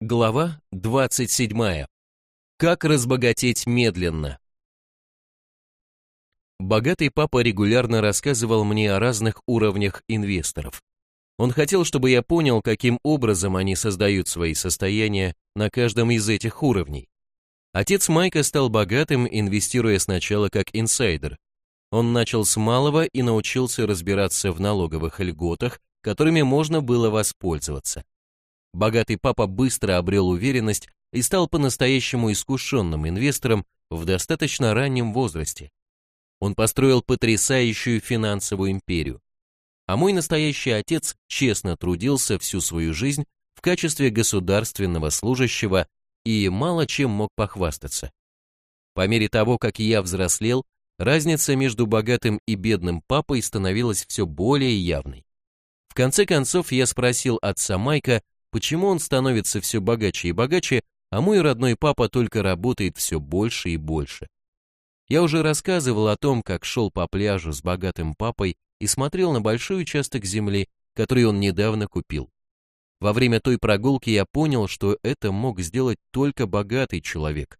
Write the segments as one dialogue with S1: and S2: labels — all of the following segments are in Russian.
S1: Глава 27. Как разбогатеть медленно. Богатый папа регулярно рассказывал мне о разных уровнях инвесторов. Он хотел, чтобы я понял, каким образом они создают свои состояния на каждом из этих уровней. Отец Майка стал богатым, инвестируя сначала как инсайдер. Он начал с малого и научился разбираться в налоговых льготах, которыми можно было воспользоваться. Богатый папа быстро обрел уверенность и стал по-настоящему искушенным инвестором в достаточно раннем возрасте. Он построил потрясающую финансовую империю. А мой настоящий отец честно трудился всю свою жизнь в качестве государственного служащего и мало чем мог похвастаться. По мере того, как я взрослел, разница между богатым и бедным папой становилась все более явной. В конце концов я спросил отца Майка, почему он становится все богаче и богаче, а мой родной папа только работает все больше и больше. Я уже рассказывал о том, как шел по пляжу с богатым папой и смотрел на большой участок земли, который он недавно купил. Во время той прогулки я понял, что это мог сделать только богатый человек.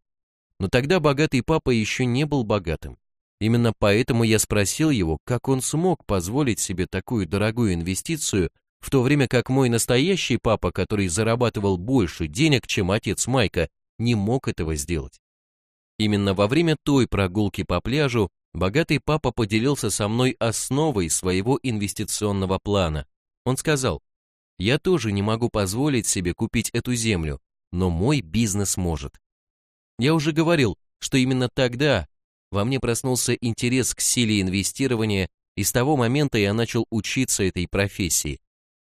S1: Но тогда богатый папа еще не был богатым. Именно поэтому я спросил его, как он смог позволить себе такую дорогую инвестицию в то время как мой настоящий папа, который зарабатывал больше денег, чем отец Майка, не мог этого сделать. Именно во время той прогулки по пляжу богатый папа поделился со мной основой своего инвестиционного плана. Он сказал, я тоже не могу позволить себе купить эту землю, но мой бизнес может. Я уже говорил, что именно тогда во мне проснулся интерес к силе инвестирования, и с того момента я начал учиться этой профессии.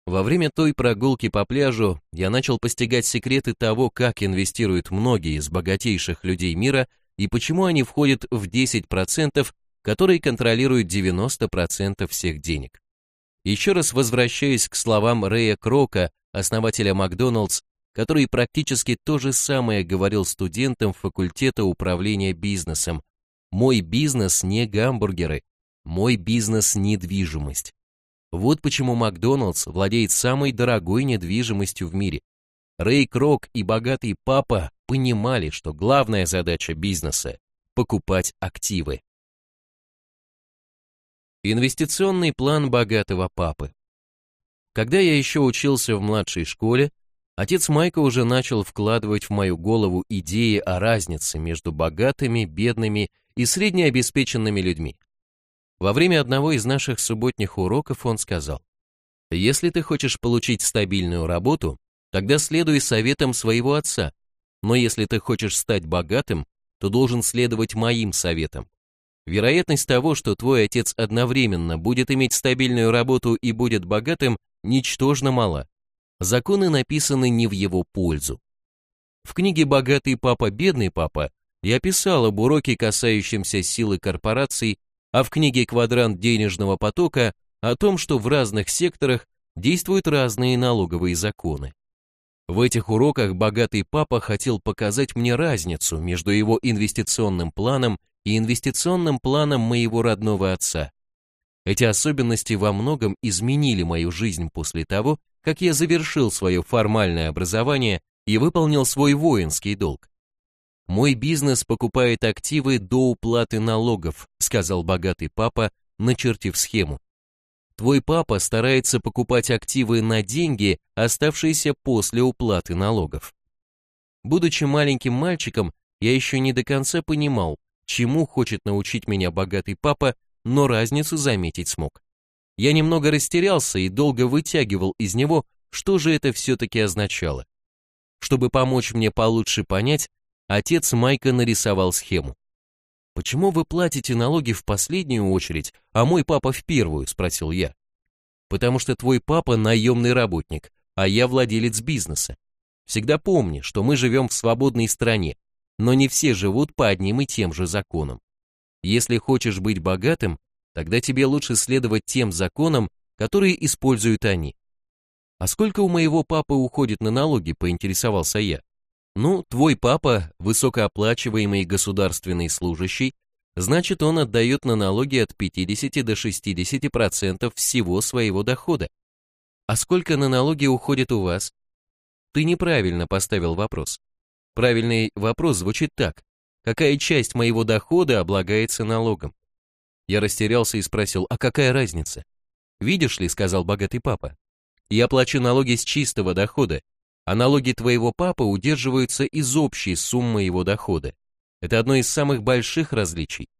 S1: Во время той прогулки по пляжу я начал постигать секреты того, как инвестируют многие из богатейших людей мира и почему они входят в 10%, которые контролируют 90% всех денег. Еще раз возвращаясь к словам Рэя Крока, основателя Макдоналдс, который практически то же самое говорил студентам факультета управления бизнесом. «Мой бизнес не гамбургеры, мой бизнес недвижимость». Вот почему Макдоналдс владеет самой дорогой недвижимостью в мире. Рэй Крок и богатый папа понимали, что главная задача бизнеса – покупать активы. Инвестиционный план богатого папы. Когда я еще учился в младшей школе, отец Майка уже начал вкладывать в мою голову идеи о разнице между богатыми, бедными и среднеобеспеченными людьми. Во время одного из наших субботних уроков он сказал, «Если ты хочешь получить стабильную работу, тогда следуй советам своего отца, но если ты хочешь стать богатым, то должен следовать моим советам. Вероятность того, что твой отец одновременно будет иметь стабильную работу и будет богатым, ничтожно мала. Законы написаны не в его пользу. В книге «Богатый папа, бедный папа» я писал об уроке, касающемся силы корпораций а в книге «Квадрант денежного потока» о том, что в разных секторах действуют разные налоговые законы. В этих уроках богатый папа хотел показать мне разницу между его инвестиционным планом и инвестиционным планом моего родного отца. Эти особенности во многом изменили мою жизнь после того, как я завершил свое формальное образование и выполнил свой воинский долг. «Мой бизнес покупает активы до уплаты налогов», сказал богатый папа, начертив схему. Твой папа старается покупать активы на деньги, оставшиеся после уплаты налогов. Будучи маленьким мальчиком, я еще не до конца понимал, чему хочет научить меня богатый папа, но разницу заметить смог. Я немного растерялся и долго вытягивал из него, что же это все-таки означало. Чтобы помочь мне получше понять, Отец Майка нарисовал схему. «Почему вы платите налоги в последнюю очередь, а мой папа в первую?» – спросил я. «Потому что твой папа наемный работник, а я владелец бизнеса. Всегда помни, что мы живем в свободной стране, но не все живут по одним и тем же законам. Если хочешь быть богатым, тогда тебе лучше следовать тем законам, которые используют они. А сколько у моего папы уходит на налоги, поинтересовался я. Ну, твой папа – высокооплачиваемый государственный служащий, значит он отдает на налоги от 50 до 60% всего своего дохода. А сколько на налоги уходит у вас? Ты неправильно поставил вопрос. Правильный вопрос звучит так. Какая часть моего дохода облагается налогом? Я растерялся и спросил, а какая разница? Видишь ли, сказал богатый папа, я плачу налоги с чистого дохода, а налоги твоего папы удерживаются из общей суммы его дохода. Это одно из самых больших различий.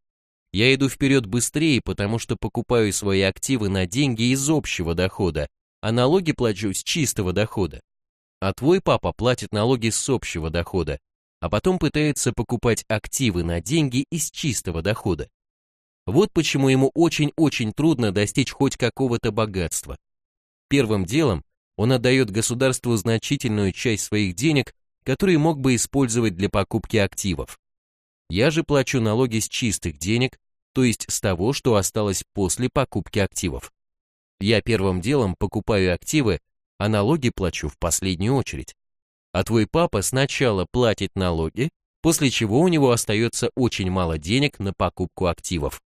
S1: Я иду вперед быстрее, потому что покупаю свои активы на деньги из общего дохода, а налоги плачу с чистого дохода. А твой папа платит налоги с общего дохода, а потом пытается покупать активы на деньги из чистого дохода. Вот почему ему очень-очень трудно достичь хоть какого-то богатства. Первым делом он отдает государству значительную часть своих денег, которые мог бы использовать для покупки активов. Я же плачу налоги с чистых денег, то есть с того, что осталось после покупки активов. Я первым делом покупаю активы, а налоги плачу в последнюю очередь. А твой папа сначала платит налоги, после чего у него остается очень мало денег на покупку активов.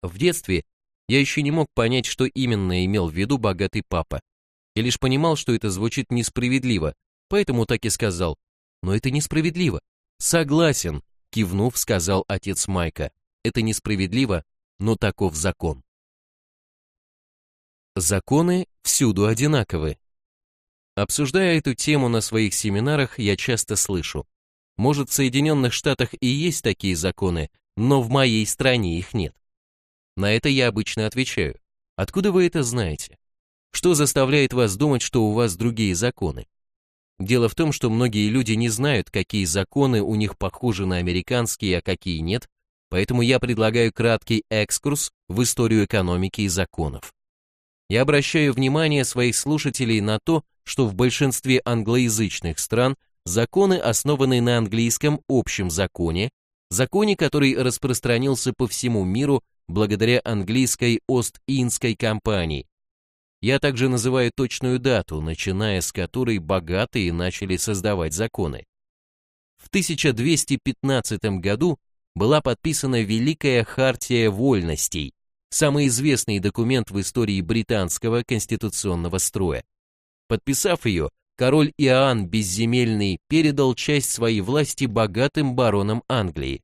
S1: В детстве я еще не мог понять, что именно имел в виду богатый папа. Я лишь понимал, что это звучит несправедливо, поэтому так и сказал. Но это несправедливо. Согласен, кивнув, сказал отец Майка. Это несправедливо, но таков закон. Законы всюду одинаковы. Обсуждая эту тему на своих семинарах, я часто слышу. Может, в Соединенных Штатах и есть такие законы, но в моей стране их нет. На это я обычно отвечаю. Откуда вы это знаете? Что заставляет вас думать, что у вас другие законы? Дело в том, что многие люди не знают, какие законы у них похожи на американские, а какие нет, поэтому я предлагаю краткий экскурс в историю экономики и законов. Я обращаю внимание своих слушателей на то, что в большинстве англоязычных стран законы основаны на английском общем законе, законе, который распространился по всему миру благодаря английской Ост-Индской компании. Я также называю точную дату, начиная с которой богатые начали создавать законы. В 1215 году была подписана Великая Хартия Вольностей, самый известный документ в истории британского конституционного строя. Подписав ее, король Иоанн Безземельный передал часть своей власти богатым баронам Англии.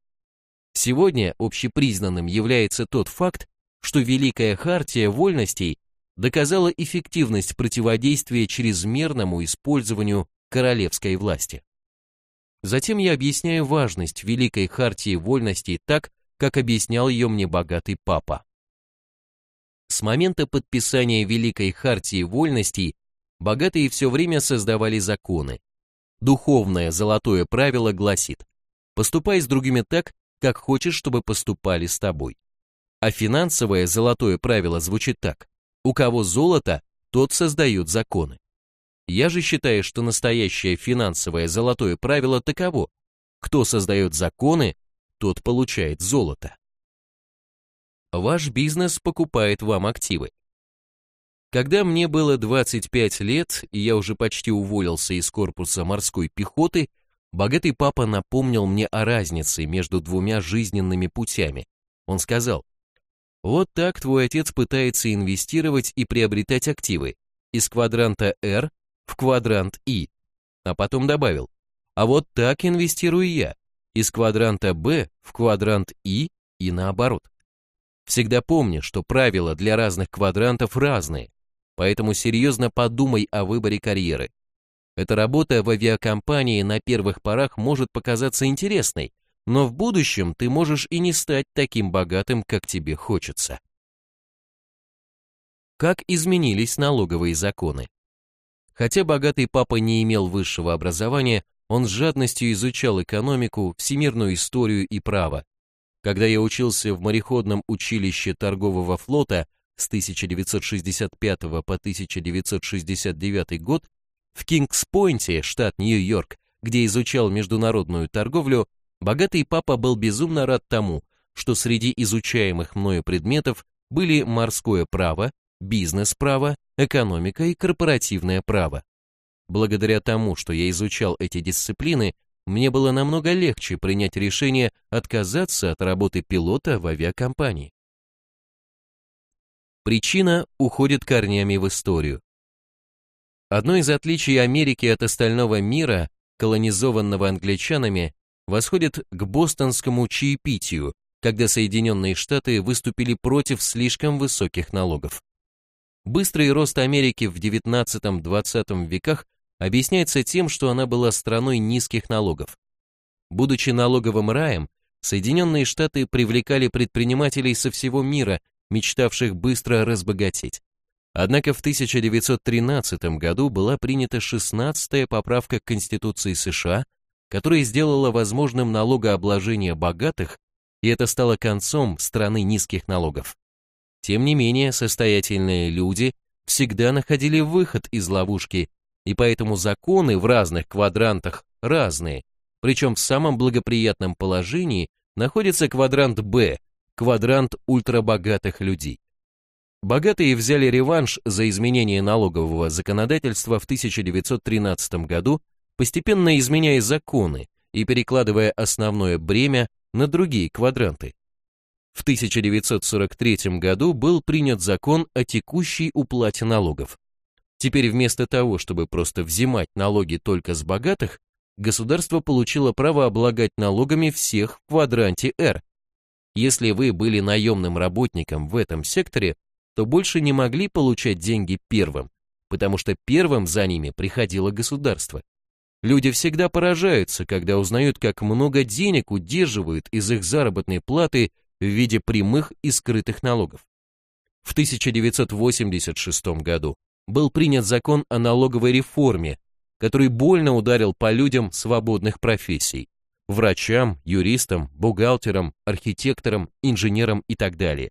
S1: Сегодня общепризнанным является тот факт, что Великая Хартия Вольностей доказала эффективность противодействия чрезмерному использованию королевской власти. Затем я объясняю важность Великой Хартии Вольностей так, как объяснял ее мне богатый папа. С момента подписания Великой Хартии Вольностей богатые все время создавали законы. Духовное золотое правило гласит «Поступай с другими так, как хочешь, чтобы поступали с тобой. А финансовое золотое правило звучит так. У кого золото, тот создает законы. Я же считаю, что настоящее финансовое золотое правило таково. Кто создает законы, тот получает золото. Ваш бизнес покупает вам активы. Когда мне было 25 лет, и я уже почти уволился из корпуса морской пехоты, Богатый папа напомнил мне о разнице между двумя жизненными путями. Он сказал, вот так твой отец пытается инвестировать и приобретать активы из квадранта R в квадрант I, а потом добавил, а вот так инвестирую я из квадранта B в квадрант I и наоборот. Всегда помни, что правила для разных квадрантов разные, поэтому серьезно подумай о выборе карьеры. Эта работа в авиакомпании на первых порах может показаться интересной, но в будущем ты можешь и не стать таким богатым, как тебе хочется. Как изменились налоговые законы? Хотя богатый папа не имел высшего образования, он с жадностью изучал экономику, всемирную историю и право. Когда я учился в мореходном училище торгового флота с 1965 по 1969 год, в Кингс-Пойнте, штат Нью-Йорк, где изучал международную торговлю, богатый папа был безумно рад тому, что среди изучаемых мною предметов были морское право, бизнес-право, экономика и корпоративное право. Благодаря тому, что я изучал эти дисциплины, мне было намного легче принять решение отказаться от работы пилота в авиакомпании. Причина уходит корнями в историю. Одно из отличий Америки от остального мира, колонизованного англичанами, восходит к бостонскому чаепитию, когда Соединенные Штаты выступили против слишком высоких налогов. Быстрый рост Америки в XIX-XX веках объясняется тем, что она была страной низких налогов. Будучи налоговым раем, Соединенные Штаты привлекали предпринимателей со всего мира, мечтавших быстро разбогатеть. Однако в 1913 году была принята 16-я поправка к Конституции США, которая сделала возможным налогообложение богатых, и это стало концом страны низких налогов. Тем не менее, состоятельные люди всегда находили выход из ловушки, и поэтому законы в разных квадрантах разные, причем в самом благоприятном положении находится квадрант Б, квадрант ультрабогатых людей. Богатые взяли реванш за изменение налогового законодательства в 1913 году, постепенно изменяя законы и перекладывая основное бремя на другие квадранты. В 1943 году был принят закон о текущей уплате налогов. Теперь вместо того, чтобы просто взимать налоги только с богатых, государство получило право облагать налогами всех в квадранте R. Если вы были наемным работником в этом секторе, то больше не могли получать деньги первым, потому что первым за ними приходило государство. Люди всегда поражаются, когда узнают, как много денег удерживают из их заработной платы в виде прямых и скрытых налогов. В 1986 году был принят закон о налоговой реформе, который больно ударил по людям свободных профессий – врачам, юристам, бухгалтерам, архитекторам, инженерам и так далее.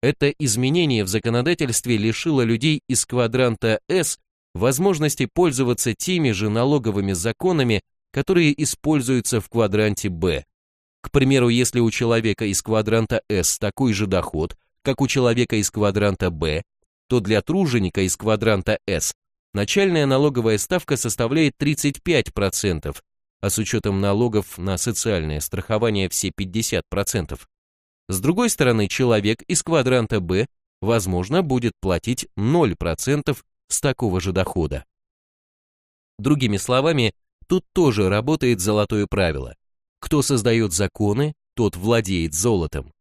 S1: Это изменение в законодательстве лишило людей из квадранта S возможности пользоваться теми же налоговыми законами, которые используются в квадранте B. К примеру, если у человека из квадранта S такой же доход, как у человека из квадранта B, то для труженика из квадранта S начальная налоговая ставка составляет 35%, а с учетом налогов на социальное страхование все 50%. С другой стороны, человек из квадранта Б, возможно, будет платить 0% с такого же дохода. Другими словами, тут тоже работает золотое правило. Кто создает законы, тот владеет золотом.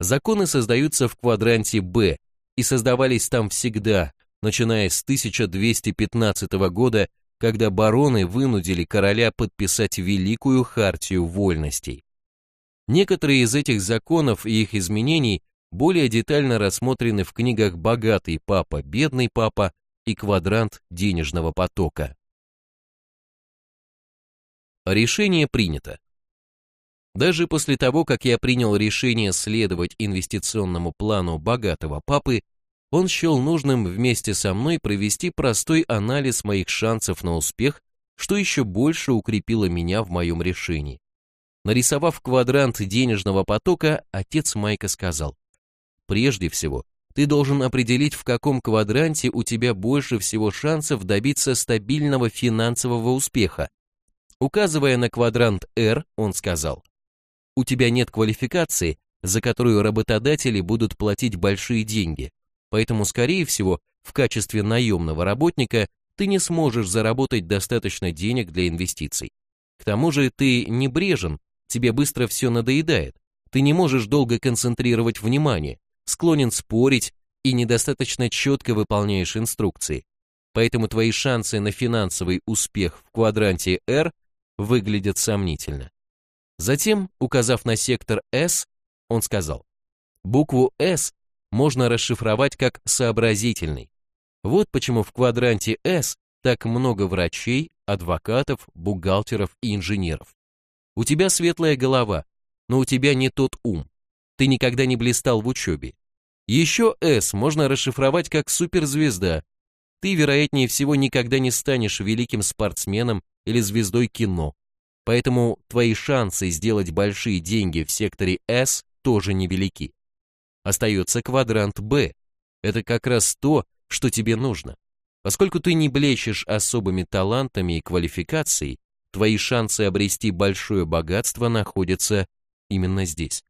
S1: Законы создаются в квадранте Б и создавались там всегда, начиная с 1215 года, когда бароны вынудили короля подписать Великую Хартию Вольностей. Некоторые из этих законов и их изменений более детально рассмотрены в книгах «Богатый папа», «Бедный папа» и «Квадрант денежного потока». Решение принято. Даже после того, как я принял решение следовать инвестиционному плану богатого папы, он счел нужным вместе со мной провести простой анализ моих шансов на успех, что еще больше укрепило меня в моем решении. Нарисовав квадрант денежного потока, отец Майка сказал, «Прежде всего, ты должен определить, в каком квадранте у тебя больше всего шансов добиться стабильного финансового успеха. Указывая на квадрант R, он сказал, у тебя нет квалификации, за которую работодатели будут платить большие деньги, поэтому, скорее всего, в качестве наемного работника ты не сможешь заработать достаточно денег для инвестиций. К тому же ты небрежен тебе быстро все надоедает, ты не можешь долго концентрировать внимание, склонен спорить и недостаточно четко выполняешь инструкции. Поэтому твои шансы на финансовый успех в квадранте R выглядят сомнительно. Затем, указав на сектор S, он сказал, букву S можно расшифровать как сообразительный. Вот почему в квадранте S так много врачей, адвокатов, бухгалтеров и инженеров. У тебя светлая голова, но у тебя не тот ум. Ты никогда не блистал в учебе. Еще S можно расшифровать как суперзвезда. Ты, вероятнее всего, никогда не станешь великим спортсменом или звездой кино. Поэтому твои шансы сделать большие деньги в секторе S тоже невелики. Остается квадрант B. Это как раз то, что тебе нужно. Поскольку ты не блещешь особыми талантами и квалификацией, твои шансы обрести большое богатство находятся именно здесь.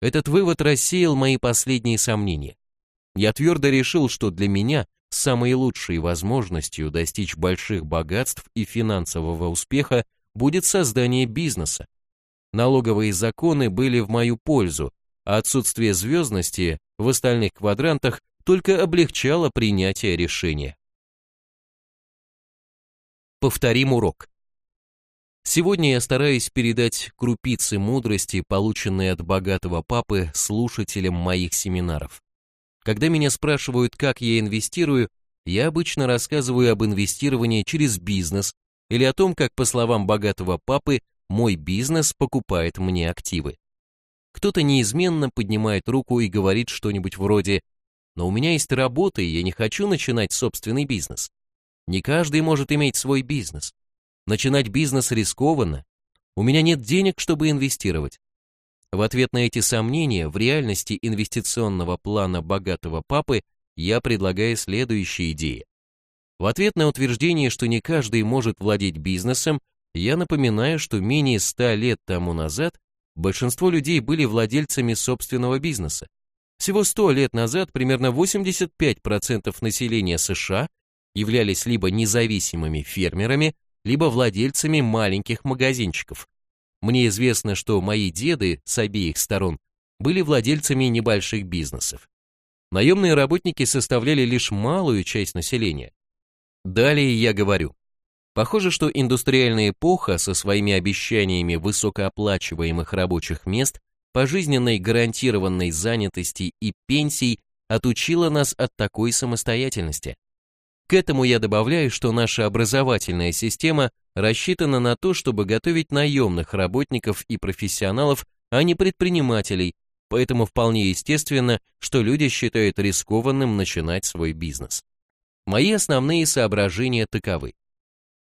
S1: Этот вывод рассеял мои последние сомнения. Я твердо решил, что для меня самой лучшей возможностью достичь больших богатств и финансового успеха будет создание бизнеса. Налоговые законы были в мою пользу, а отсутствие звездности в остальных квадрантах только облегчало принятие решения. Повторим урок. Сегодня я стараюсь передать крупицы мудрости, полученные от богатого папы слушателям моих семинаров. Когда меня спрашивают, как я инвестирую, я обычно рассказываю об инвестировании через бизнес или о том, как, по словам богатого папы, мой бизнес покупает мне активы. Кто-то неизменно поднимает руку и говорит что-нибудь вроде «Но у меня есть работа, и я не хочу начинать собственный бизнес». Не каждый может иметь свой бизнес. Начинать бизнес рискованно. У меня нет денег, чтобы инвестировать. В ответ на эти сомнения в реальности инвестиционного плана богатого папы я предлагаю следующие идеи. В ответ на утверждение, что не каждый может владеть бизнесом, я напоминаю, что менее 100 лет тому назад большинство людей были владельцами собственного бизнеса. Всего 100 лет назад примерно 85% населения США являлись либо независимыми фермерами, либо владельцами маленьких магазинчиков. Мне известно, что мои деды с обеих сторон были владельцами небольших бизнесов. Наемные работники составляли лишь малую часть населения. Далее я говорю. Похоже, что индустриальная эпоха со своими обещаниями высокооплачиваемых рабочих мест, пожизненной гарантированной занятости и пенсий отучила нас от такой самостоятельности. К этому я добавляю, что наша образовательная система рассчитана на то, чтобы готовить наемных работников и профессионалов, а не предпринимателей, поэтому вполне естественно, что люди считают рискованным начинать свой бизнес. Мои основные соображения таковы.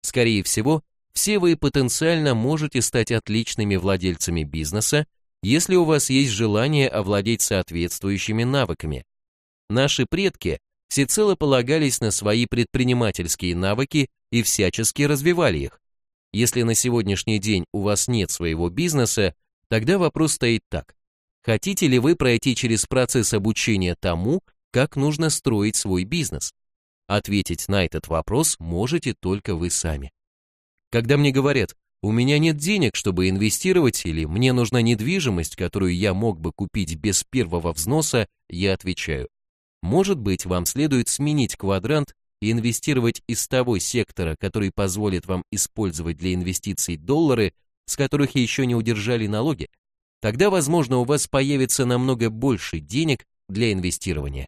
S1: Скорее всего, все вы потенциально можете стать отличными владельцами бизнеса, если у вас есть желание овладеть соответствующими навыками. Наши предки всецело полагались на свои предпринимательские навыки и всячески развивали их. Если на сегодняшний день у вас нет своего бизнеса, тогда вопрос стоит так. Хотите ли вы пройти через процесс обучения тому, как нужно строить свой бизнес? Ответить на этот вопрос можете только вы сами. Когда мне говорят, у меня нет денег, чтобы инвестировать, или мне нужна недвижимость, которую я мог бы купить без первого взноса, я отвечаю, может быть, вам следует сменить квадрант и инвестировать из того сектора, который позволит вам использовать для инвестиций доллары, с которых еще не удержали налоги. Тогда, возможно, у вас появится намного больше денег для инвестирования.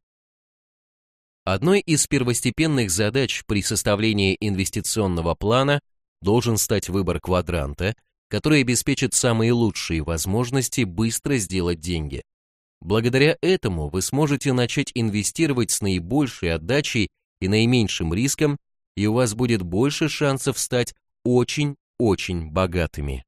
S1: Одной из первостепенных задач при составлении инвестиционного плана должен стать выбор квадранта, который обеспечит самые лучшие возможности быстро сделать деньги. Благодаря этому вы сможете начать инвестировать с наибольшей отдачей и наименьшим риском, и у вас будет больше шансов стать очень-очень богатыми.